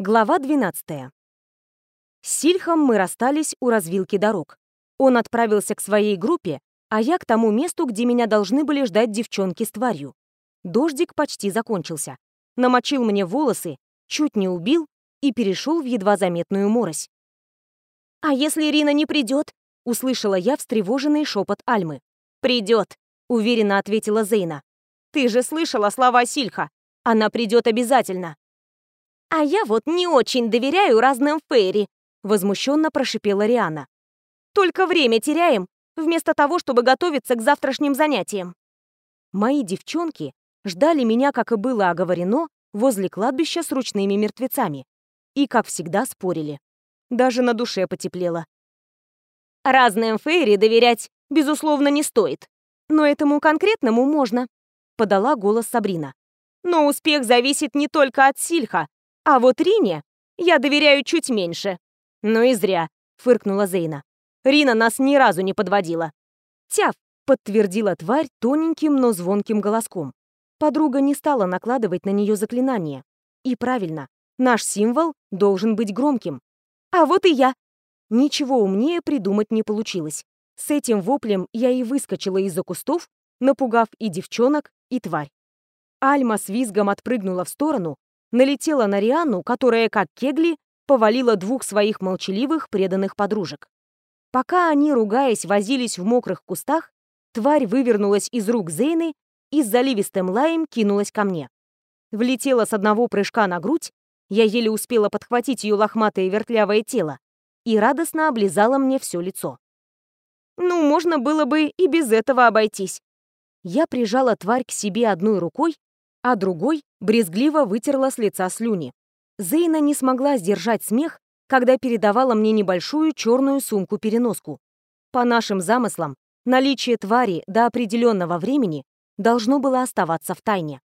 Глава 12. С Сильхом мы расстались у развилки дорог. Он отправился к своей группе, а я к тому месту, где меня должны были ждать девчонки с тварью. Дождик почти закончился. Намочил мне волосы, чуть не убил и перешел в едва заметную морось. «А если Ирина не придет?» — услышала я встревоженный шепот Альмы. «Придет», — уверенно ответила Зейна. «Ты же слышала слова Сильха. Она придет обязательно». «А я вот не очень доверяю разным фейри», — возмущенно прошипела Риана. «Только время теряем, вместо того, чтобы готовиться к завтрашним занятиям». Мои девчонки ждали меня, как и было оговорено, возле кладбища с ручными мертвецами. И, как всегда, спорили. Даже на душе потеплело. «Разным фейри доверять, безусловно, не стоит. Но этому конкретному можно», — подала голос Сабрина. «Но успех зависит не только от Сильха, а вот Рине я доверяю чуть меньше. Ну и зря, фыркнула Зейна. Рина нас ни разу не подводила. Тяв, подтвердила тварь тоненьким, но звонким голоском. Подруга не стала накладывать на нее заклинание. И правильно, наш символ должен быть громким. А вот и я. Ничего умнее придумать не получилось. С этим воплем я и выскочила из-за кустов, напугав и девчонок, и тварь. Альма с визгом отпрыгнула в сторону, налетела на Рианну, которая, как кегли, повалила двух своих молчаливых преданных подружек. Пока они, ругаясь, возились в мокрых кустах, тварь вывернулась из рук Зейны и с заливистым лаем кинулась ко мне. Влетела с одного прыжка на грудь, я еле успела подхватить ее лохматое вертлявое тело и радостно облизала мне все лицо. Ну, можно было бы и без этого обойтись. Я прижала тварь к себе одной рукой а другой брезгливо вытерла с лица слюни. Зейна не смогла сдержать смех, когда передавала мне небольшую черную сумку-переноску. По нашим замыслам, наличие твари до определенного времени должно было оставаться в тайне.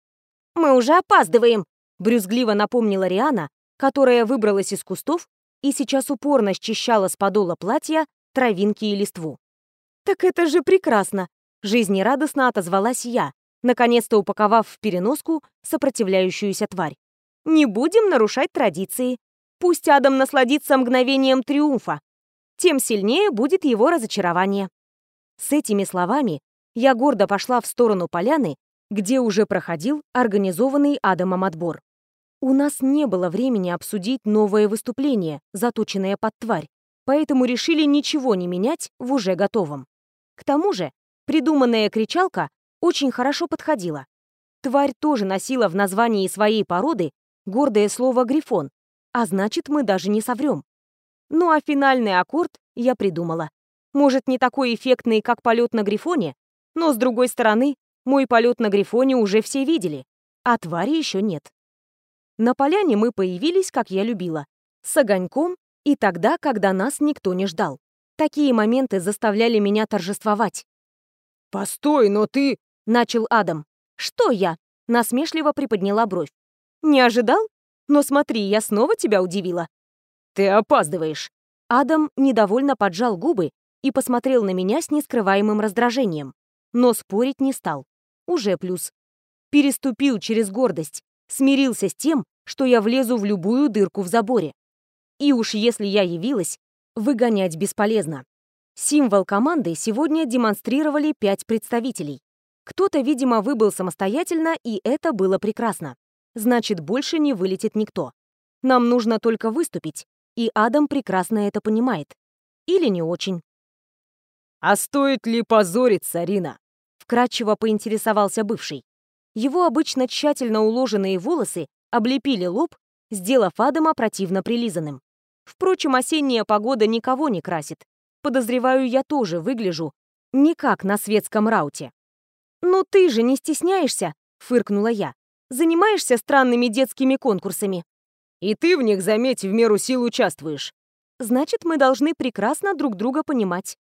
«Мы уже опаздываем!» — брюзгливо напомнила Риана, которая выбралась из кустов и сейчас упорно счищала с подола платья травинки и листву. «Так это же прекрасно!» — жизнерадостно отозвалась я, наконец-то упаковав в переноску сопротивляющуюся тварь. «Не будем нарушать традиции. Пусть Адам насладится мгновением триумфа. Тем сильнее будет его разочарование». С этими словами я гордо пошла в сторону поляны, где уже проходил организованный Адамом отбор. У нас не было времени обсудить новое выступление, заточенное под тварь, поэтому решили ничего не менять в уже готовом. К тому же, придуманная кричалка очень хорошо подходила. Тварь тоже носила в названии своей породы гордое слово «грифон», а значит, мы даже не соврем. Ну а финальный аккорд я придумала. Может, не такой эффектный, как полет на грифоне, но, с другой стороны, мой полет на грифоне уже все видели, а твари еще нет. На поляне мы появились, как я любила, с огоньком и тогда, когда нас никто не ждал. Такие моменты заставляли меня торжествовать. «Постой, но ты...» начал Адам. «Что я?» — насмешливо приподняла бровь. «Не ожидал? Но смотри, я снова тебя удивила». «Ты опаздываешь». Адам недовольно поджал губы и посмотрел на меня с нескрываемым раздражением. Но спорить не стал. Уже плюс. Переступил через гордость, смирился с тем, что я влезу в любую дырку в заборе. И уж если я явилась, выгонять бесполезно. Символ команды сегодня демонстрировали пять представителей. Кто-то, видимо, выбыл самостоятельно, и это было прекрасно. Значит, больше не вылетит никто. Нам нужно только выступить, и Адам прекрасно это понимает. Или не очень. «А стоит ли позориться, Рина?» Вкратчиво поинтересовался бывший. Его обычно тщательно уложенные волосы облепили лоб, сделав Адама противно прилизанным. Впрочем, осенняя погода никого не красит. Подозреваю, я тоже выгляжу не как на светском рауте. «Ну ты же не стесняешься?» — фыркнула я. «Занимаешься странными детскими конкурсами». «И ты в них, заметь, в меру сил участвуешь». «Значит, мы должны прекрасно друг друга понимать».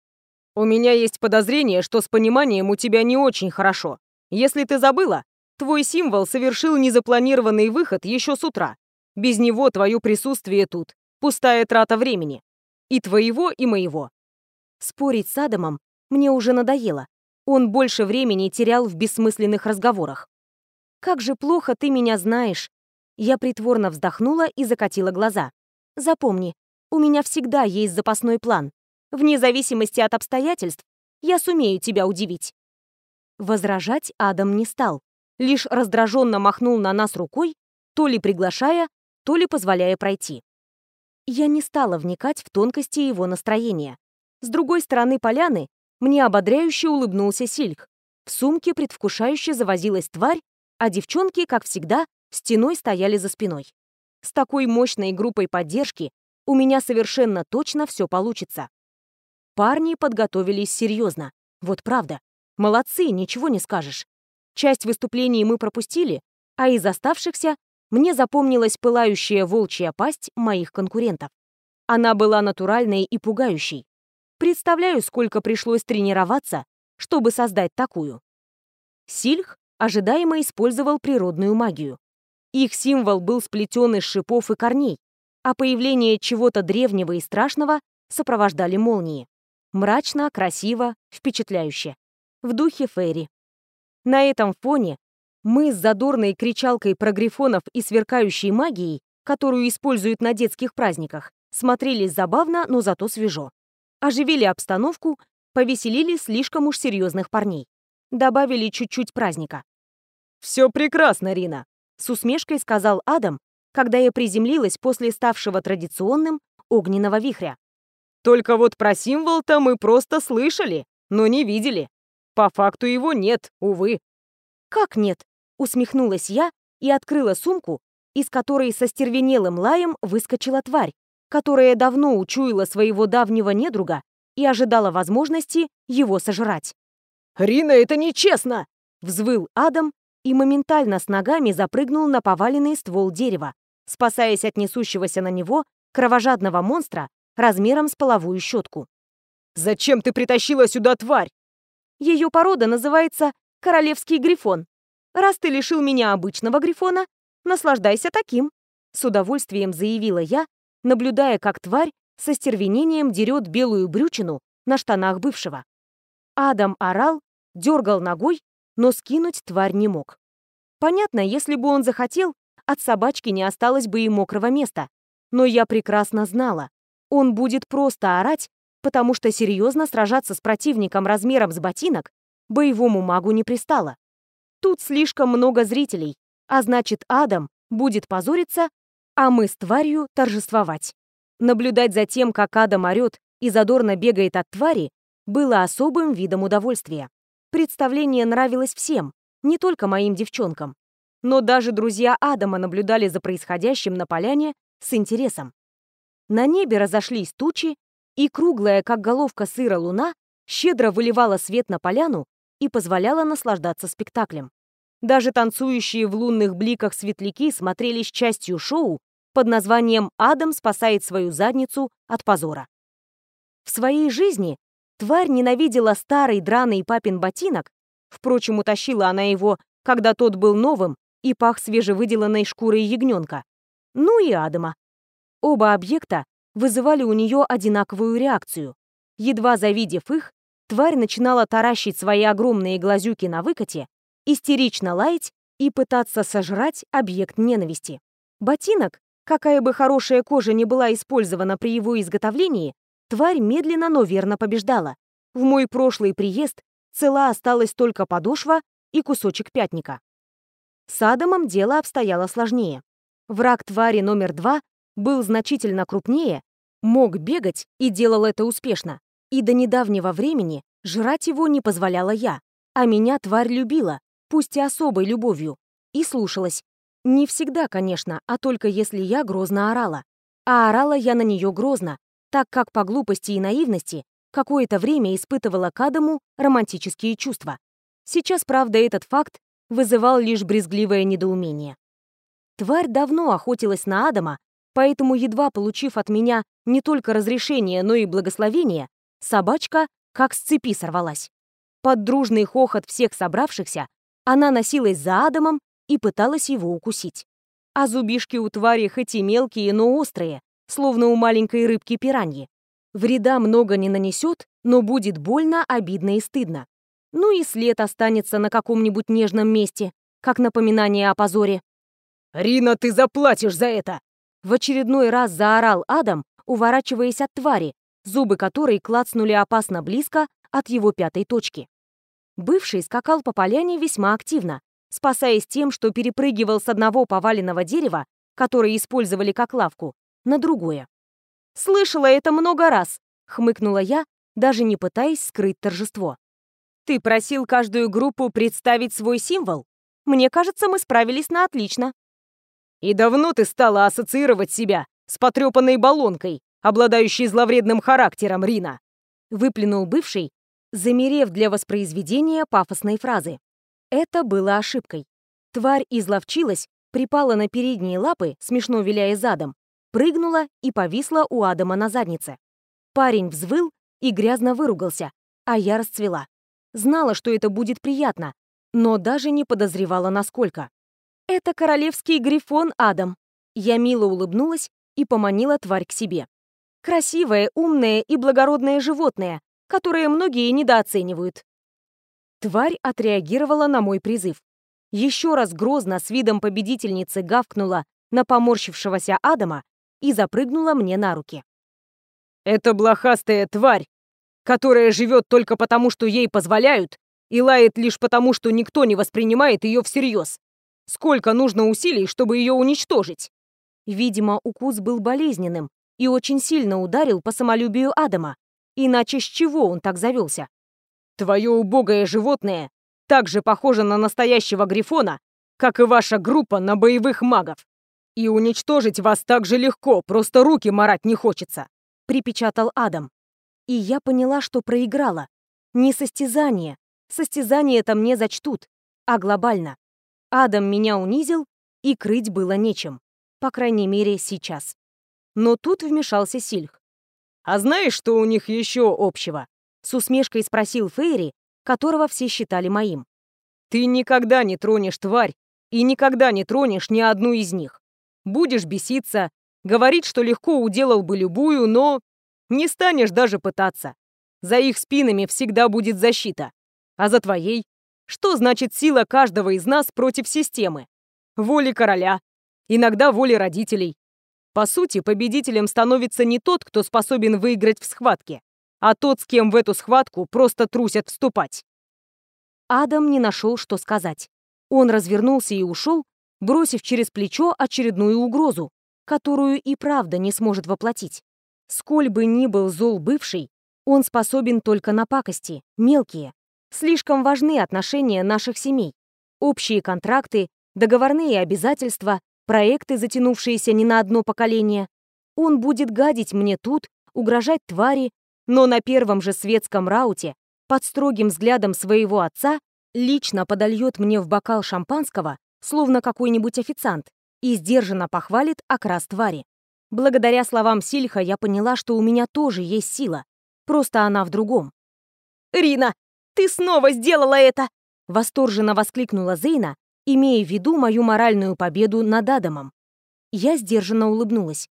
«У меня есть подозрение, что с пониманием у тебя не очень хорошо. Если ты забыла, твой символ совершил незапланированный выход еще с утра. Без него твое присутствие тут — пустая трата времени. И твоего, и моего». Спорить с Адамом мне уже надоело. Он больше времени терял в бессмысленных разговорах. «Как же плохо ты меня знаешь!» Я притворно вздохнула и закатила глаза. Запомни, у меня всегда есть запасной план. Вне зависимости от обстоятельств, я сумею тебя удивить. Возражать Адам не стал, лишь раздраженно махнул на нас рукой, то ли приглашая, то ли позволяя пройти. Я не стала вникать в тонкости его настроения. С другой стороны поляны мне ободряюще улыбнулся Сильх. В сумке предвкушающе завозилась тварь, а девчонки, как всегда, стеной стояли за спиной. С такой мощной группой поддержки у меня совершенно точно все получится. Парни подготовились серьезно. Вот правда. Молодцы, ничего не скажешь. Часть выступлений мы пропустили, а из оставшихся мне запомнилась пылающая волчья пасть моих конкурентов. Она была натуральной и пугающей. Представляю, сколько пришлось тренироваться, чтобы создать такую. Сильх ожидаемо использовал природную магию. Их символ был сплетен из шипов и корней, а появление чего-то древнего и страшного сопровождали молнии. Мрачно, красиво, впечатляюще. В духе Фейри. На этом фоне мы с задорной кричалкой про грифонов и сверкающей магией, которую используют на детских праздниках, смотрелись забавно, но зато свежо. Оживили обстановку, повеселили слишком уж серьезных парней. Добавили чуть-чуть праздника. «Все прекрасно, Рина», — с усмешкой сказал Адам, когда я приземлилась после ставшего традиционным огненного вихря. «Только вот про символ-то мы просто слышали, но не видели. По факту его нет, увы». «Как нет?» Усмехнулась я и открыла сумку, из которой со стервенелым лаем выскочила тварь, которая давно учуяла своего давнего недруга и ожидала возможности его сожрать. «Рина, это нечестно!» — взвыл Адам и моментально с ногами запрыгнул на поваленный ствол дерева, спасаясь от несущегося на него кровожадного монстра размером с половую щетку. «Зачем ты притащила сюда тварь?» Ее порода называется королевский грифон. Раз ты лишил меня обычного грифона, наслаждайся таким», — с удовольствием заявила я, наблюдая, как тварь со стервенением дерет белую брючину на штанах бывшего. Адам орал, дергал ногой, но скинуть тварь не мог. Понятно, если бы он захотел, от собачки не осталось бы и мокрого места. Но я прекрасно знала, он будет просто орать, потому что серьезно сражаться с противником размером с ботинок боевому магу не пристало. Тут слишком много зрителей, а значит, Адам будет позориться, а мы с тварью торжествовать. Наблюдать за тем, как Адам орёт и задорно бегает от твари, было особым видом удовольствия. Представление нравилось всем, не только моим девчонкам. Но даже друзья Адама наблюдали за происходящим на поляне с интересом. На небе разошлись тучи, и круглая, как головка сыра луна, щедро выливала свет на поляну и позволяла наслаждаться спектаклем. Даже танцующие в лунных бликах светляки смотрелись частью шоу под названием «Адам спасает свою задницу от позора». В своей жизни тварь ненавидела старый драный папин ботинок, впрочем, утащила она его, когда тот был новым и пах свежевыделанной шкурой ягненка, ну и Адама. Оба объекта вызывали у нее одинаковую реакцию. Едва завидев их, тварь начинала таращить свои огромные глазюки на выкате истерично лаять и пытаться сожрать объект ненависти. Ботинок, какая бы хорошая кожа не была использована при его изготовлении, тварь медленно, но верно побеждала. В мой прошлый приезд цела осталась только подошва и кусочек пятника. С Адамом дело обстояло сложнее. Враг твари номер два был значительно крупнее, мог бегать и делал это успешно. И до недавнего времени жрать его не позволяла я, а меня тварь любила, пусть и особой любовью, и слушалась. Не всегда, конечно, а только если я грозно орала. А орала я на нее грозно, так как по глупости и наивности какое-то время испытывала к Адаму романтические чувства. Сейчас, правда, этот факт вызывал лишь брезгливое недоумение. Тварь давно охотилась на Адама, поэтому, едва получив от меня не только разрешение, но и благословение, собачка как с цепи сорвалась. Под дружный хохот всех собравшихся она носилась за Адамом и пыталась его укусить. А зубишки у твари хоть и мелкие, но острые, словно у маленькой рыбки-пираньи. Вреда много не нанесет, но будет больно, обидно и стыдно. Ну и след останется на каком-нибудь нежном месте, как напоминание о позоре. «Рина, ты заплатишь за это!» В очередной раз заорал Адам, уворачиваясь от твари, зубы которой клацнули опасно близко от его пятой точки. Бывший скакал по поляне весьма активно, спасаясь тем, что перепрыгивал с одного поваленного дерева, которое использовали как лавку, на другое. «Слышала это много раз», — хмыкнула я, даже не пытаясь скрыть торжество. «Ты просил каждую группу представить свой символ? Мне кажется, мы справились на отлично». «И давно ты стала ассоциировать себя с потрепанной баллонкой, обладающей зловредным характером, Рина?» Выплюнул бывший, замерев для воспроизведения пафосной фразы. Это было ошибкой. Тварь изловчилась, припала на передние лапы, смешно виляя задом, прыгнула и повисла у Адама на заднице. Парень взвыл и грязно выругался, а я расцвела. Знала, что это будет приятно, но даже не подозревала, насколько. «Это королевский грифон, Адам». Я мило улыбнулась и поманила тварь к себе. Красивое, умное и благородное животное, которое многие недооценивают. Тварь отреагировала на мой призыв. Еще раз грозно с видом победительницы гавкнула на поморщившегося Адама и запрыгнула мне на руки. «Это блохастая тварь, которая живет только потому, что ей позволяют, и лает лишь потому, что никто не воспринимает ее всерьез. Сколько нужно усилий, чтобы ее уничтожить?» Видимо, укус был болезненным и очень сильно ударил по самолюбию Адама. Иначе с чего он так завелся? Твое убогое животное так же похоже на настоящего грифона, как и ваша группа на боевых магов. И уничтожить вас так же легко, просто руки марать не хочется», — припечатал Адам. И я поняла, что проиграла. Не состязание. Состязание-то мне зачтут, а глобально. Адам меня унизил, и крыть было нечем. По крайней мере, сейчас. Но тут вмешался Сильх. «А знаешь, что у них еще общего?» С усмешкой спросил Фейри, которого все считали моим. «Ты никогда не тронешь тварь и никогда не тронешь ни одну из них. Будешь беситься, говорить, что легко уделал бы любую, но не станешь даже пытаться. За их спинами всегда будет защита. А за твоей? Что значит сила каждого из нас против системы? Воли короля, иногда воли родителей. По сути, победителем становится не тот, кто способен выиграть в схватке, а тот, с кем в эту схватку просто трусят вступать. Адам не нашел, что сказать. Он развернулся и ушел, бросив через плечо очередную угрозу, которую и правда не сможет воплотить. Сколь бы ни был зол бывший, он способен только на пакости, мелкие. Слишком важны отношения наших семей. Общие контракты, договорные обязательства, проекты, затянувшиеся не на одно поколение. Он будет гадить мне тут, угрожать твари, но на первом же светском рауте, под строгим взглядом своего отца, лично подольет мне в бокал шампанского, словно какой-нибудь официант, и сдержанно похвалит окрас твари. Благодаря словам Сильха я поняла, что у меня тоже есть сила, просто она в другом. «Рина, ты снова сделала это!» Восторженно воскликнула Зейна, имея в виду мою моральную победу над Адамом. Я сдержанно улыбнулась.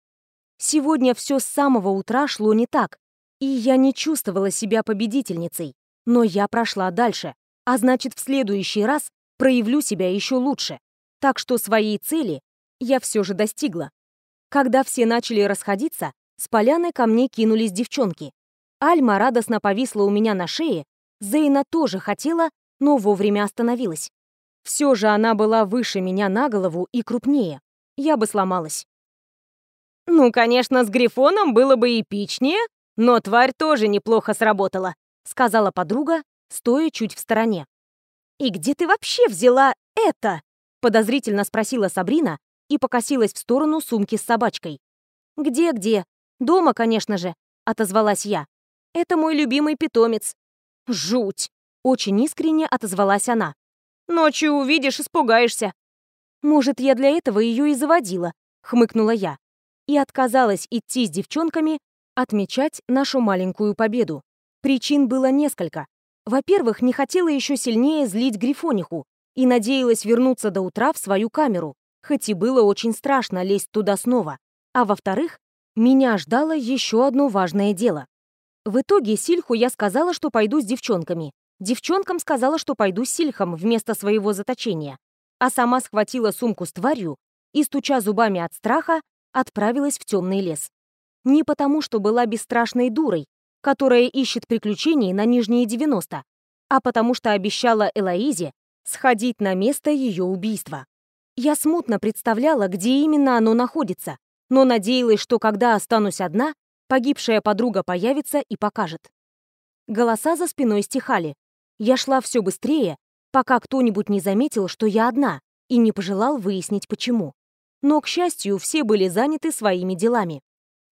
Сегодня все с самого утра шло не так, и я не чувствовала себя победительницей. Но я прошла дальше, а значит, в следующий раз проявлю себя еще лучше. Так что своей цели я все же достигла. Когда все начали расходиться, с поляны ко мне кинулись девчонки. Альма радостно повисла у меня на шее, Зейна тоже хотела, но вовремя остановилась. Все же она была выше меня на голову и крупнее. Я бы сломалась. «Ну, конечно, с Грифоном было бы эпичнее, но тварь тоже неплохо сработала», — сказала подруга, стоя чуть в стороне. «И где ты вообще взяла это?» — подозрительно спросила Сабрина и покосилась в сторону сумки с собачкой. «Где-где? Дома, конечно же», — отозвалась я. «Это мой любимый питомец». «Жуть!» — очень искренне отозвалась она. «Ночью увидишь, испугаешься». «Может, я для этого ее и заводила», — хмыкнула я. И отказалась идти с девчонками отмечать нашу маленькую победу. Причин было несколько. Во-первых, не хотела еще сильнее злить Грифониху и надеялась вернуться до утра в свою камеру, хоть и было очень страшно лезть туда снова. А во-вторых, меня ждало еще одно важное дело. В итоге Сильху я сказала, что пойду с девчонками. Девчонкам сказала, что пойду с Сильхом вместо своего заточения. А сама схватила сумку с тварью и, стуча зубами от страха, отправилась в темный лес. Не потому, что была бесстрашной дурой, которая ищет приключений на нижние 90, а потому что обещала Элоизе сходить на место ее убийства. Я смутно представляла, где именно оно находится, но надеялась, что когда останусь одна, погибшая подруга появится и покажет. Голоса за спиной стихали. Я шла все быстрее, пока кто-нибудь не заметил, что я одна, и не пожелал выяснить, почему. Но, к счастью, все были заняты своими делами.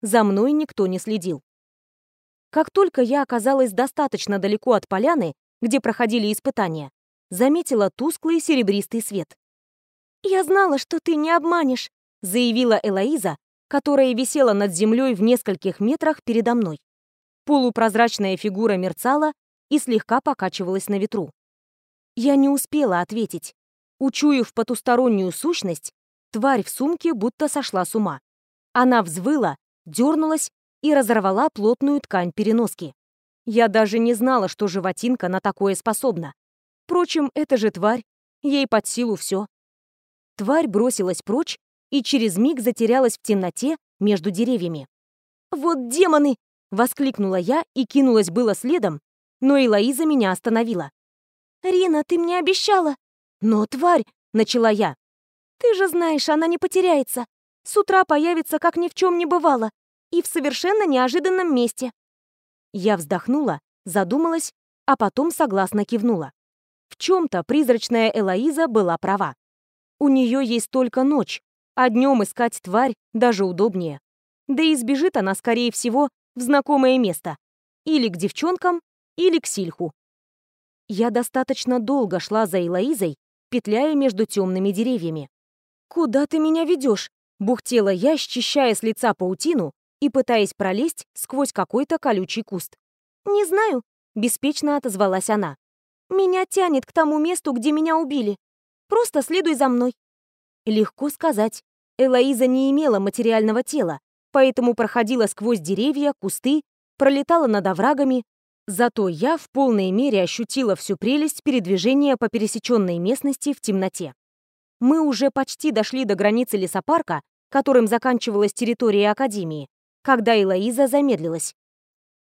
За мной никто не следил. Как только я оказалась достаточно далеко от поляны, где проходили испытания, заметила тусклый серебристый свет. «Я знала, что ты не обманешь», — заявила Элоиза, которая висела над землей в нескольких метрах передо мной. Полупрозрачная фигура мерцала и слегка покачивалась на ветру. Я не успела ответить. Учуяв потустороннюю сущность, тварь в сумке будто сошла с ума. Она взвыла, дернулась и разорвала плотную ткань переноски. Я даже не знала, что животинка на такое способна. Впрочем, это же тварь, ей под силу все. Тварь бросилась прочь и через миг затерялась в темноте между деревьями. «Вот демоны!» — воскликнула я и кинулась было следом, но Элоиза меня остановила. «Рина, ты мне обещала!» «Но, тварь!» — начала я. «Ты же знаешь, она не потеряется. С утра появится, как ни в чем не бывало, и в совершенно неожиданном месте». Я вздохнула, задумалась, а потом согласно кивнула. В чем-то призрачная Элоиза была права. У нее есть только ночь, а днем искать тварь даже удобнее. Да и сбежит она, скорее всего, в знакомое место. Или к девчонкам, или к Сильху. Я достаточно долго шла за Элоизой, петляя между темными деревьями. «Куда ты меня ведешь?» — бухтела я, счищая с лица паутину и пытаясь пролезть сквозь какой-то колючий куст. «Не знаю», — беспечно отозвалась она. «Меня тянет к тому месту, где меня убили. Просто следуй за мной». Легко сказать. Элоиза не имела материального тела, поэтому проходила сквозь деревья, кусты, пролетала над оврагами. Зато я в полной мере ощутила всю прелесть передвижения по пересеченной местности в темноте. Мы уже почти дошли до границы лесопарка, которым заканчивалась территория Академии, когда Элоиза замедлилась.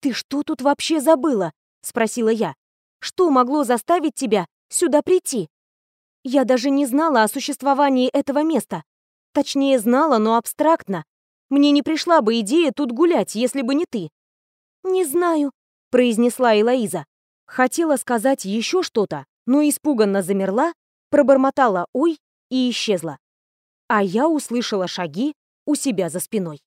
«Ты что тут вообще забыла?» — спросила я. «Что могло заставить тебя сюда прийти?» Я даже не знала о существовании этого места. Точнее, знала, но абстрактно. Мне не пришла бы идея тут гулять, если бы не ты. «Не знаю», — произнесла Элоиза. Хотела сказать еще что-то, но испуганно замерла, пробормотала «ой» и исчезла. А я услышала шаги у себя за спиной.